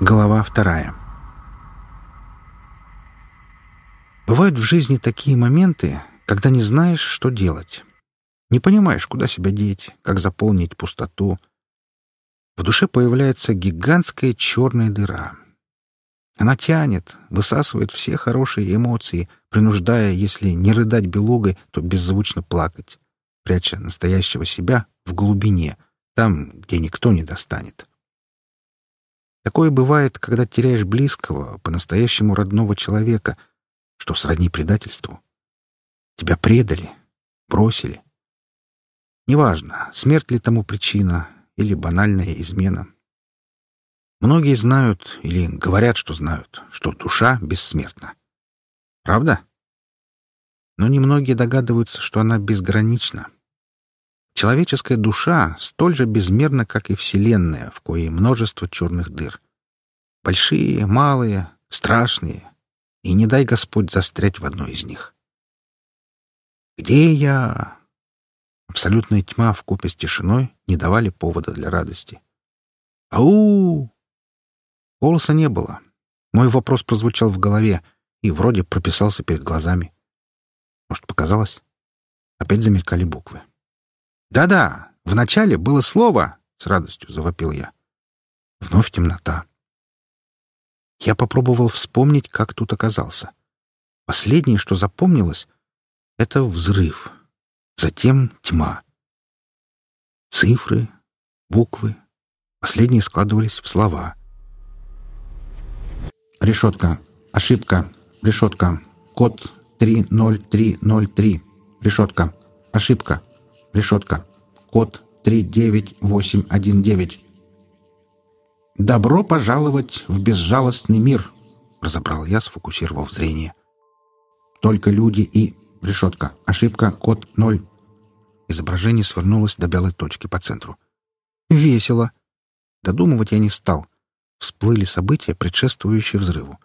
Глава вторая. Бывают в жизни такие моменты, когда не знаешь, что делать. Не понимаешь, куда себя деть, как заполнить пустоту. В душе появляется гигантская черная дыра. Она тянет, высасывает все хорошие эмоции, принуждая, если не рыдать белугой, то беззвучно плакать, пряча настоящего себя в глубине, там, где никто не достанет. Такое бывает, когда теряешь близкого, по-настоящему родного человека, что сродни предательству. Тебя предали, бросили. Неважно, смерть ли тому причина или банальная измена. Многие знают или говорят, что знают, что душа бессмертна. Правда? Но немногие догадываются, что она безгранична. Человеческая душа столь же безмерна, как и Вселенная, в коей множество черных дыр. Большие, малые, страшные. И не дай Господь застрять в одной из них. «Где я?» Абсолютная тьма в купе с тишиной не давали повода для радости. «Ау!» Голоса не было. Мой вопрос прозвучал в голове и вроде прописался перед глазами. Может, показалось? Опять замелькали буквы. «Да-да, вначале было слово!» — с радостью завопил я. Вновь темнота. Я попробовал вспомнить, как тут оказался. Последнее, что запомнилось, — это взрыв. Затем тьма. Цифры, буквы. Последние складывались в слова. Решетка. Ошибка. Решетка. Код 30303. Решетка. Ошибка. Решетка. Код 39819. «Добро пожаловать в безжалостный мир», — разобрал я, сфокусировав зрение. «Только люди и...» Решетка. Ошибка. Код 0. Изображение свернулось до белой точки по центру. «Весело!» Додумывать я не стал. Всплыли события, предшествующие взрыву.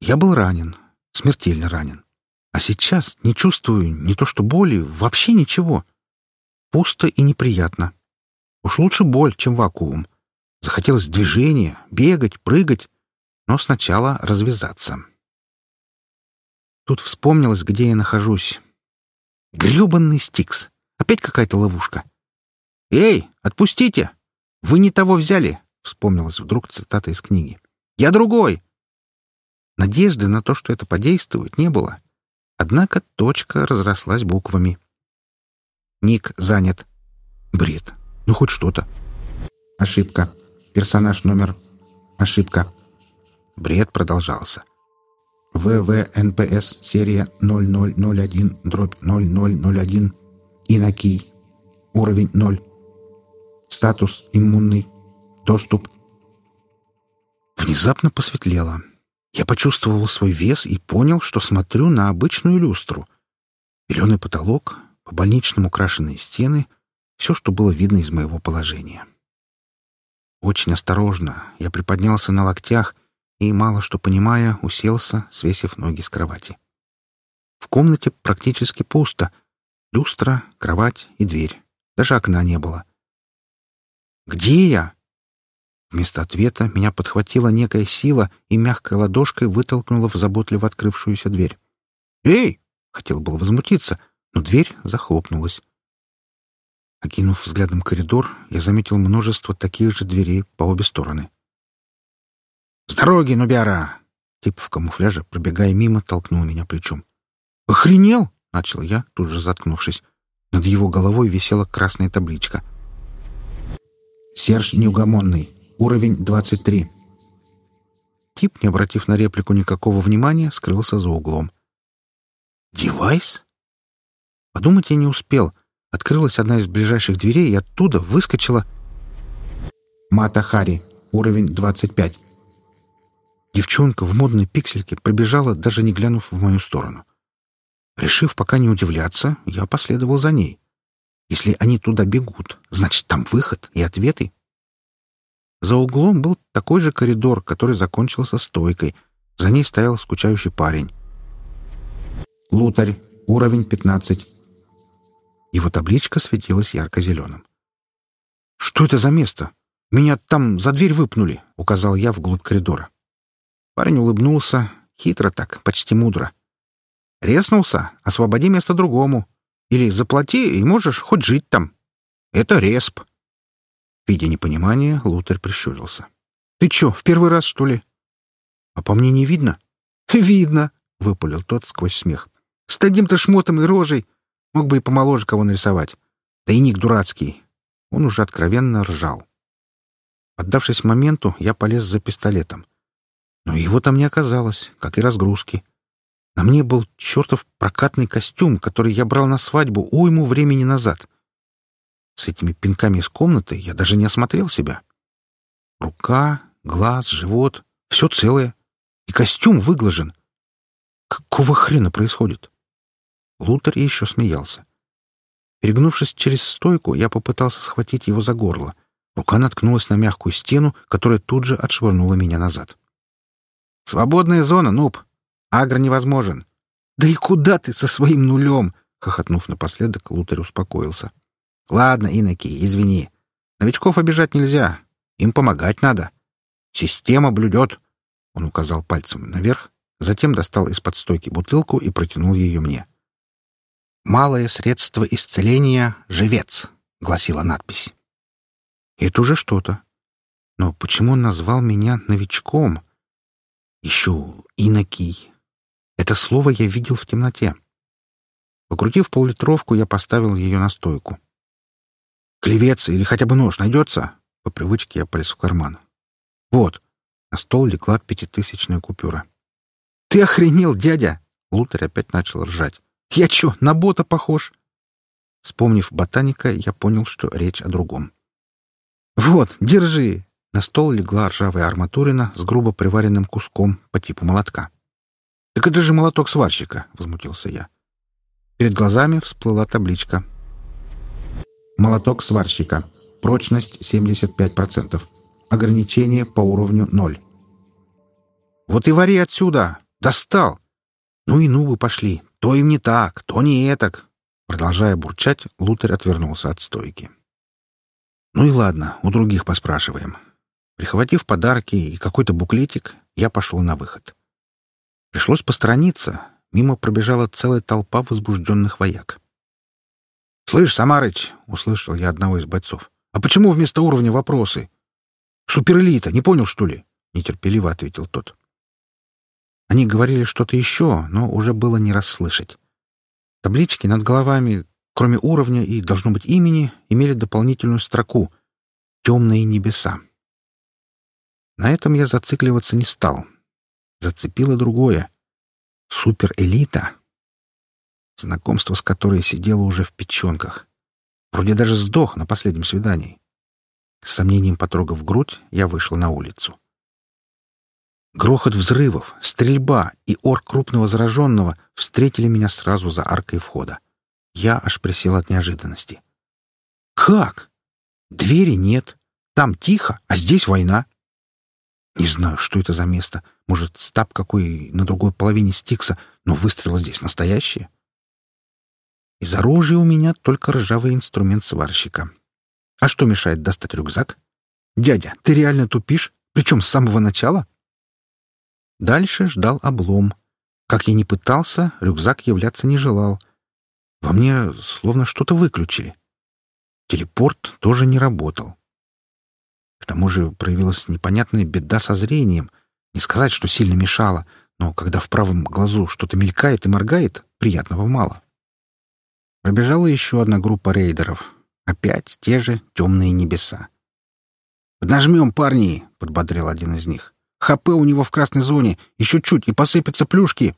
Я был ранен, смертельно ранен. А сейчас не чувствую не то что боли, вообще ничего. Пусто и неприятно. Уж лучше боль, чем вакуум. Захотелось движения, бегать, прыгать, но сначала развязаться. Тут вспомнилось, где я нахожусь. Грёбанный Стикс. Опять какая-то ловушка. «Эй, отпустите! Вы не того взяли!» — вспомнилась вдруг цитата из книги. «Я другой!» Надежды на то, что это подействует, не было. Однако точка разрослась буквами. Ник занят. Бред. Ну, хоть что-то. Ошибка. Персонаж номер... Ошибка. Бред продолжался. ВВНПС серия 0001 дробь 0001 Инокий. Уровень 0. Статус иммунный. Доступ. Внезапно посветлело. Я почувствовал свой вес и понял, что смотрю на обычную люстру. Зеленый потолок, по больничному украшенные стены — все, что было видно из моего положения. Очень осторожно я приподнялся на локтях и, мало что понимая, уселся, свесив ноги с кровати. В комнате практически пусто. Люстра, кровать и дверь. Даже окна не было. «Где я?» Вместо ответа меня подхватила некая сила и мягкой ладошкой вытолкнула в заботливо открывшуюся дверь. «Эй!» — хотел было возмутиться, но дверь захлопнулась. Окинув взглядом коридор, я заметил множество таких же дверей по обе стороны. «С дороги, Нубяра!» Тип в камуфляже, пробегая мимо, толкнул меня плечом. «Охренел!» — начал я, тут же заткнувшись. Над его головой висела красная табличка. «Серж неугомонный. Уровень 23». Тип, не обратив на реплику никакого внимания, скрылся за углом. «Девайс?» Подумать я не успел — Открылась одна из ближайших дверей, и оттуда выскочила... Мата Хари, уровень 25. Девчонка в модной пиксельке пробежала, даже не глянув в мою сторону. Решив пока не удивляться, я последовал за ней. Если они туда бегут, значит, там выход и ответы. За углом был такой же коридор, который закончился стойкой. За ней стоял скучающий парень. Лутарь, уровень 15. Его табличка светилась ярко-зеленым. «Что это за место? Меня там за дверь выпнули», — указал я вглубь коридора. Парень улыбнулся, хитро так, почти мудро. «Реснулся? Освободи место другому. Или заплати, и можешь хоть жить там. Это респ». Видя непонимание, Лутер прищурился. «Ты чё, в первый раз, что ли?» «А по мне не видно?» «Видно!» — выпалил тот сквозь смех. «С таким-то шмотом и рожей! Мог бы и помоложе кого нарисовать. Да и ник дурацкий!» Он уже откровенно ржал. Поддавшись моменту, я полез за пистолетом. Но его там не оказалось, как и разгрузки. На мне был чертов прокатный костюм, который я брал на свадьбу уйму времени назад. С этими пинками из комнаты я даже не осмотрел себя. Рука, глаз, живот — все целое. И костюм выглажен. Какого хрена происходит? Лутер еще смеялся. Перегнувшись через стойку, я попытался схватить его за горло. Рука наткнулась на мягкую стену, которая тут же отшвырнула меня назад. «Свободная зона, нуб! Агро невозможен!» «Да и куда ты со своим нулем?» Хохотнув напоследок, Лутер успокоился. «Ладно, иноки, извини. Новичков обижать нельзя. Им помогать надо. Система блюдет». Он указал пальцем наверх, затем достал из-под стойки бутылку и протянул ее мне. «Малое средство исцеления — живец», — гласила надпись. Это уже что-то. Но почему он назвал меня новичком? Еще инокий. Это слово я видел в темноте. Покрутив поллитровку, я поставил ее на стойку. «Клевец или хотя бы нож найдется?» По привычке я полез в карман. «Вот». На стол легла пятитысячная купюра. «Ты охренел, дядя!» Лутер опять начал ржать. «Я чё, на бота похож?» Вспомнив ботаника, я понял, что речь о другом. «Вот, держи!» На стол легла ржавая арматурина с грубо приваренным куском по типу молотка. «Так это же молоток сварщика!» — возмутился я. Перед глазами всплыла табличка. «Молоток сварщика. Прочность 75%. Ограничение по уровню 0». «Вот и вари отсюда! Достал!» «Ну и ну вы пошли! То им не так, то не этак!» Продолжая бурчать, Лутер отвернулся от стойки. Ну и ладно, у других поспрашиваем. Прихватив подарки и какой-то буклетик, я пошел на выход. Пришлось посторониться. Мимо пробежала целая толпа возбужденных вояк. «Слышь, Самарыч!» — услышал я одного из бойцов. «А почему вместо уровня вопросы?» «Суперэлита! Не понял, что ли?» — нетерпеливо ответил тот. Они говорили что-то еще, но уже было не расслышать. Таблички над головами кроме уровня и, должно быть, имени, имели дополнительную строку «Темные небеса». На этом я зацикливаться не стал. Зацепило другое. Суперэлита. Знакомство с которой сидело уже в печенках. Вроде даже сдох на последнем свидании. С сомнением потрогав грудь, я вышел на улицу. Грохот взрывов, стрельба и ор крупного зараженного встретили меня сразу за аркой входа. Я аж присел от неожиданности. «Как? Двери нет. Там тихо, а здесь война». Не знаю, что это за место. Может, стаб какой на другой половине Стикса, но выстрелы здесь настоящие. Из оружия у меня только ржавый инструмент сварщика. А что мешает достать рюкзак? Дядя, ты реально тупишь? Причем с самого начала? Дальше ждал облом. Как я ни пытался, рюкзак являться не желал — во мне словно что-то выключили. Телепорт тоже не работал. К тому же проявилась непонятная беда со зрением. Не сказать, что сильно мешало, но когда в правом глазу что-то мелькает и моргает, приятного мало. Пробежала еще одна группа рейдеров. Опять те же темные небеса. «Поднажмем, парни!» — подбодрил один из них. «ХП у него в красной зоне. Еще чуть, и посыпятся плюшки!»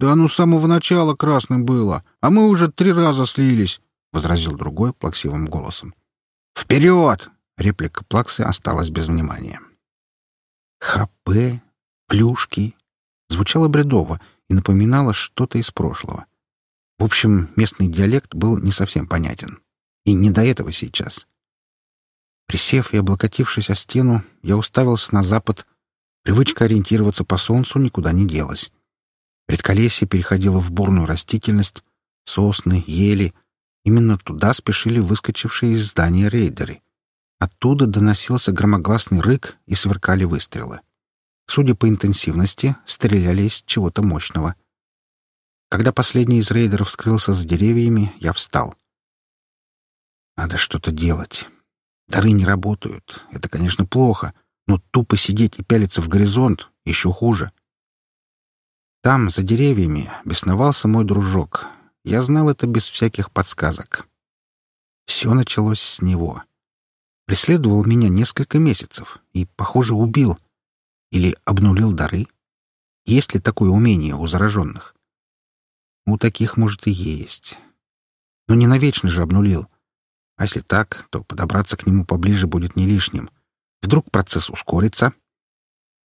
«Да оно с самого начала красным было, а мы уже три раза слились», — возразил другой плаксивым голосом. «Вперед!» — реплика плаксы осталась без внимания. «ХП? Плюшки?» Звучало бредово и напоминало что-то из прошлого. В общем, местный диалект был не совсем понятен. И не до этого сейчас. Присев и облокотившись о стену, я уставился на запад. Привычка ориентироваться по солнцу никуда не делась. Предколесье переходило в бурную растительность, сосны, ели. Именно туда спешили выскочившие из здания рейдеры. Оттуда доносился громогласный рык и сверкали выстрелы. Судя по интенсивности, стреляли из чего-то мощного. Когда последний из рейдеров скрылся за деревьями, я встал. Надо что-то делать. Дары не работают. Это, конечно, плохо, но тупо сидеть и пялиться в горизонт еще хуже. Там, за деревьями, бесновался мой дружок. Я знал это без всяких подсказок. Все началось с него. Преследовал меня несколько месяцев и, похоже, убил. Или обнулил дары. Есть ли такое умение у зараженных? У таких, может, и есть. Но не навечно же обнулил. А если так, то подобраться к нему поближе будет не лишним. Вдруг процесс ускорится.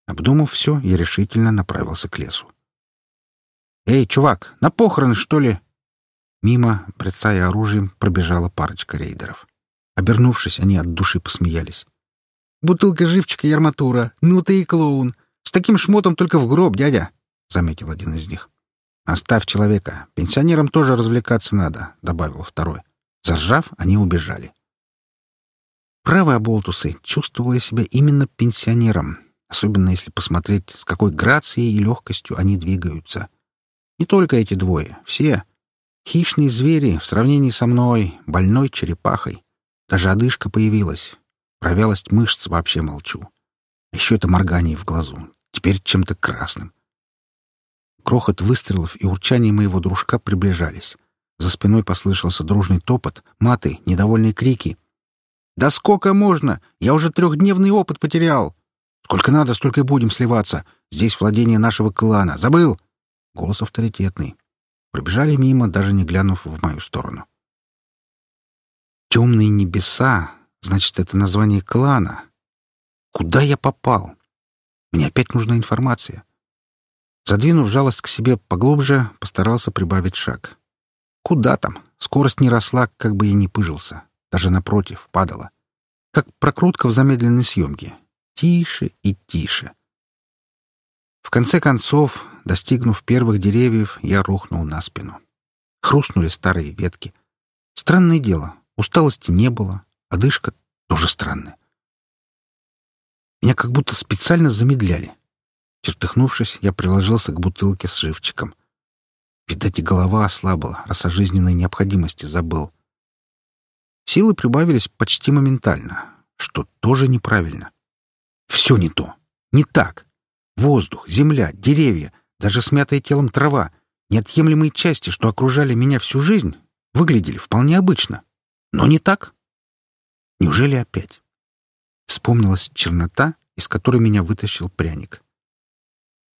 Обдумав все, я решительно направился к лесу. «Эй, чувак, на похороны, что ли?» Мимо, брецая оружием, пробежала парочка рейдеров. Обернувшись, они от души посмеялись. «Бутылка живчика и арматура. Ну ты и клоун. С таким шмотом только в гроб, дядя!» — заметил один из них. «Оставь человека. Пенсионерам тоже развлекаться надо», — добавил второй. Заржав, они убежали. Правые оболтусы чувствовали себя именно пенсионером, особенно если посмотреть, с какой грацией и легкостью они двигаются. Не только эти двое, все. Хищные звери в сравнении со мной, больной черепахой. Даже одышка появилась. Про вялость мышц вообще молчу. Еще это моргание в глазу. Теперь чем-то красным. Крохот выстрелов и урчание моего дружка приближались. За спиной послышался дружный топот, маты, недовольные крики. «Да сколько можно? Я уже трехдневный опыт потерял!» «Сколько надо, столько и будем сливаться. Здесь владение нашего клана. Забыл?» Голос авторитетный. Пробежали мимо, даже не глянув в мою сторону. «Темные небеса» — значит, это название клана. Куда я попал? Мне опять нужна информация. Задвинув жалость к себе поглубже, постарался прибавить шаг. Куда там? Скорость не росла, как бы я ни пыжился. Даже напротив, падала. Как прокрутка в замедленной съемке. Тише и тише. В конце концов, достигнув первых деревьев, я рухнул на спину. Хрустнули старые ветки. Странное дело, усталости не было, одышка тоже странная. Меня как будто специально замедляли. Чертыхнувшись, я приложился к бутылке с живчиком. Видать, и голова ослабла, раз о жизненной необходимости забыл. Силы прибавились почти моментально, что тоже неправильно. Все не то. Не так. Воздух, земля, деревья, даже смятая телом трава, неотъемлемые части, что окружали меня всю жизнь, выглядели вполне обычно. Но не так. Неужели опять? Вспомнилась чернота, из которой меня вытащил пряник.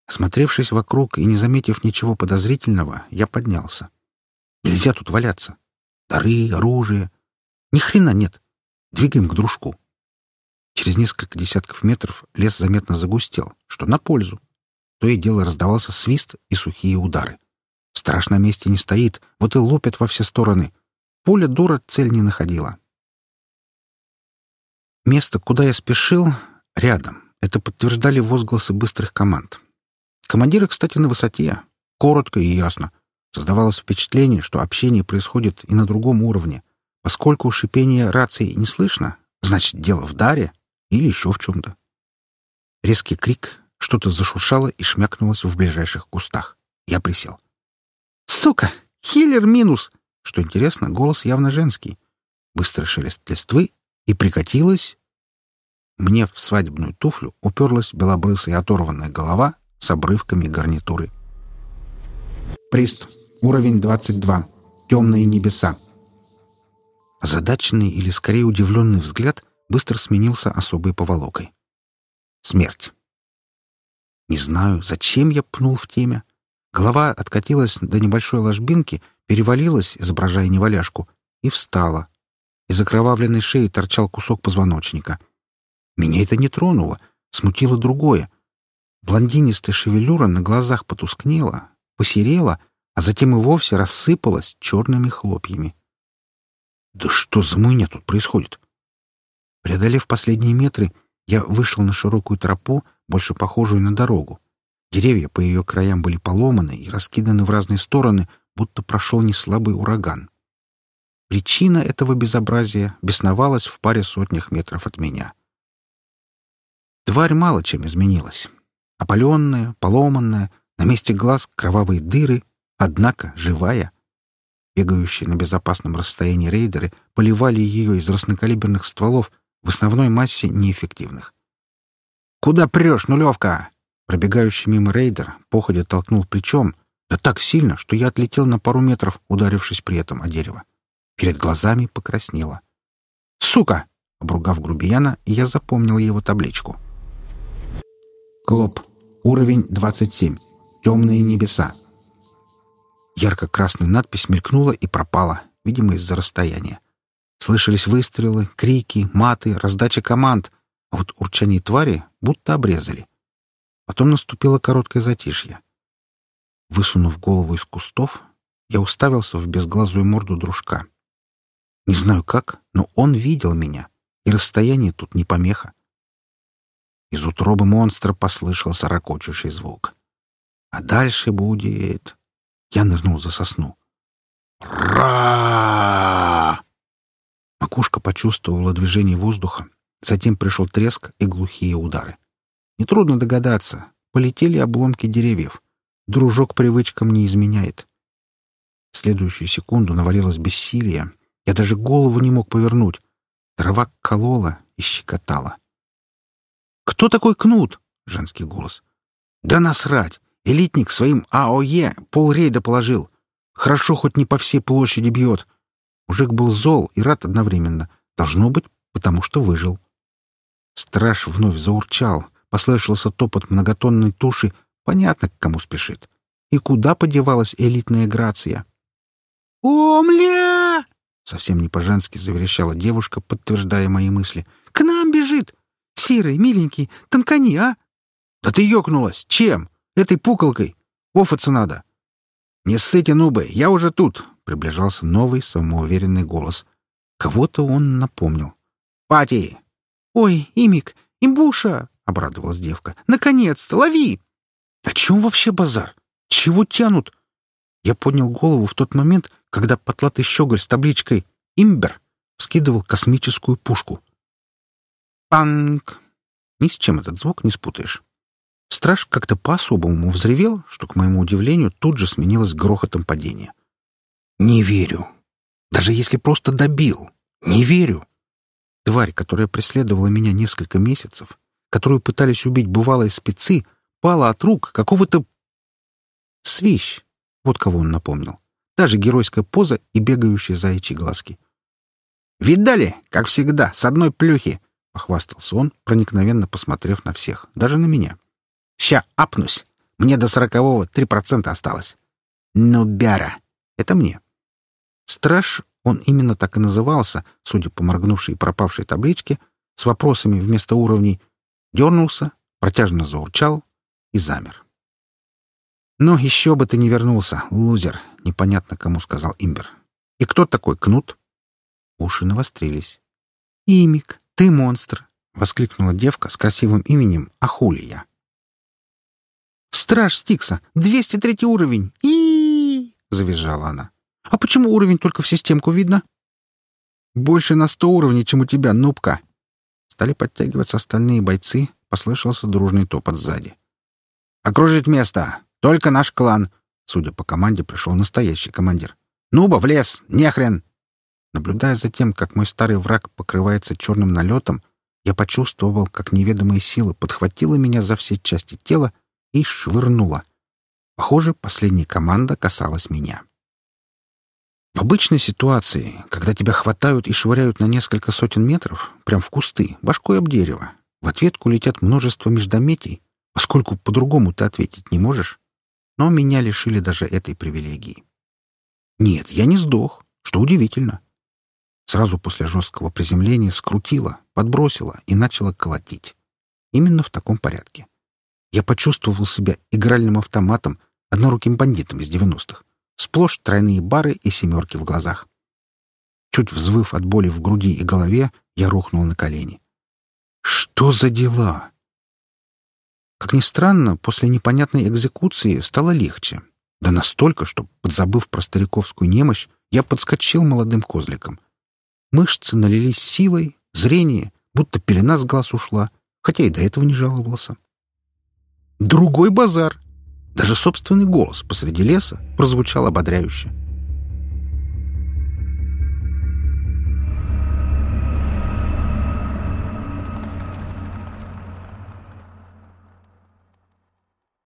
Осмотревшись вокруг и не заметив ничего подозрительного, я поднялся. Нельзя тут валяться. Дары, оружие. Ни хрена нет. Двигаем к дружку. Через несколько десятков метров лес заметно загустел, что на пользу. То и дело раздавался свист и сухие удары. Страж на месте не стоит, вот и лупят во все стороны. Пуля дура цель не находила. Место, куда я спешил, рядом. Это подтверждали возгласы быстрых команд. Командиры, кстати, на высоте. Коротко и ясно. Создавалось впечатление, что общение происходит и на другом уровне. Поскольку шипение рации не слышно, значит, дело в даре или еще в чем-то. Резкий крик, что-то зашуршало и шмякнулось в ближайших кустах. Я присел. «Сука! Хиллер минус!» Что интересно, голос явно женский. Быстро шелест листвы, и прикатилась... Мне в свадебную туфлю уперлась белобрысая оторванная голова с обрывками гарнитуры. Прист. Уровень 22. Темные небеса. Озадаченный или скорее удивленный взгляд быстро сменился особой поволокой. Смерть. Не знаю, зачем я пнул в темя. Голова откатилась до небольшой ложбинки, перевалилась, изображая неваляшку, и встала. Из окровавленной шеи торчал кусок позвоночника. Меня это не тронуло, смутило другое. Блондинистая шевелюра на глазах потускнела, посерела, а затем и вовсе рассыпалась черными хлопьями. Да что за муйня тут происходит? Преодолев последние метры, я вышел на широкую тропу, больше похожую на дорогу. Деревья по ее краям были поломаны и раскиданы в разные стороны, будто прошел неслабый ураган. Причина этого безобразия бесновалась в паре сотнях метров от меня. Тварь мало чем изменилась. Опаленная, поломанная, на месте глаз кровавые дыры, однако живая. Бегающие на безопасном расстоянии рейдеры поливали ее из разнокалиберных стволов, в основной массе неэффективных. «Куда прешь, нулевка?» Пробегающий мимо рейдер походя толкнул плечом, да так сильно, что я отлетел на пару метров, ударившись при этом о дерево. Перед глазами покраснело. «Сука!» — обругав грубияна, я запомнил его табличку. «Клоп. Уровень 27. Темные небеса. Ярко-красная надпись мелькнула и пропала, видимо, из-за расстояния. Слышались выстрелы, крики, маты, раздача команд, а вот урчание твари будто обрезали. Потом наступило короткое затишье. Высунув голову из кустов, я уставился в безглазую морду дружка. Не знаю как, но он видел меня, и расстояние тут не помеха. Из утробы монстра послышался ракочущий звук. А дальше будет... Я нырнул за сосну. Ра! Макушка почувствовала движение воздуха, затем пришел треск и глухие удары. Нетрудно догадаться, полетели обломки деревьев. Дружок привычкам не изменяет. В следующую секунду навалилось бессилие. Я даже голову не мог повернуть. Трава колола и щекотала. «Кто такой Кнут?» — женский голос. «Да насрать! Элитник своим АОЕ полрейда положил. Хорошо, хоть не по всей площади бьет. Мужик был зол и рад одновременно. Должно быть, потому что выжил. Страж вновь заурчал. Послышался топот многотонной туши. Понятно, к кому спешит. И куда подевалась элитная грация? «Омля!» — совсем не по-женски заверещала девушка, подтверждая мои мысли. «К нам бежит! Сирый, миленький, тонкани, а!» «Да ты ёкнулась! Чем?» Этой пуколкой. Офаться надо. Не ссыте, нубы, я уже тут, — приближался новый самоуверенный голос. Кого-то он напомнил. Пати! Ой, Имик, имбуша! — обрадовалась девка. Наконец-то, лови! О чем вообще базар? Чего тянут? Я поднял голову в тот момент, когда потлатый щеголь с табличкой «Имбер» вскидывал космическую пушку. Панк! Ни с чем этот звук не спутаешь. Страж как-то по-особому взревел, что, к моему удивлению, тут же сменилось грохотом падения. «Не верю. Даже если просто добил. Не верю. Тварь, которая преследовала меня несколько месяцев, которую пытались убить бывалые спецы, пала от рук какого-то... Свищ. Вот кого он напомнил. Та же геройская поза и бегающие заячьи глазки. «Видали? Как всегда, с одной плюхи!» — похвастался он, проникновенно посмотрев на всех, даже на меня. Ща апнусь. Мне до сорокового три процента осталось. Но бяра. Это мне. Страж, он именно так и назывался, судя по моргнувшей и пропавшей табличке, с вопросами вместо уровней, дернулся, протяжно заурчал и замер. «Ну, еще бы ты не вернулся, лузер!» — непонятно кому сказал Имбер. «И кто такой Кнут?» Уши навострились. «Имик, ты монстр!» — воскликнула девка с красивым именем Ахулия. «Страж Стикса! 203 уровень! и завизжала она. «А почему уровень только в системку видно?» «Больше на сто уровней, чем у тебя, нубка!» Стали подтягиваться остальные бойцы, послышался дружный топот сзади. «Окружить место! Только наш клан!» Судя по команде, пришел настоящий командир. «Нуба, в лес! Нехрен!» Наблюдая за тем, как мой старый враг покрывается черным налетом, я почувствовал, как неведомые силы подхватила меня за все части тела и швырнула. Похоже, последняя команда касалась меня. В обычной ситуации, когда тебя хватают и швыряют на несколько сотен метров, прям в кусты, башкой об дерево, в ответку летят множество междометий, поскольку по-другому ты ответить не можешь. Но меня лишили даже этой привилегии. Нет, я не сдох, что удивительно. Сразу после жесткого приземления скрутило, подбросило и начало колотить. Именно в таком порядке. Я почувствовал себя игральным автоматом, одноруким бандитом из девяностых. Сплошь тройные бары и семерки в глазах. Чуть взвыв от боли в груди и голове, я рухнул на колени. Что за дела? Как ни странно, после непонятной экзекуции стало легче. Да настолько, что, подзабыв про стариковскую немощь, Я подскочил молодым козликом. Мышцы налились силой, зрение, будто пелена с глаз ушла, хотя и до этого не жаловался. Другой базар. Даже собственный голос посреди леса прозвучал ободряюще.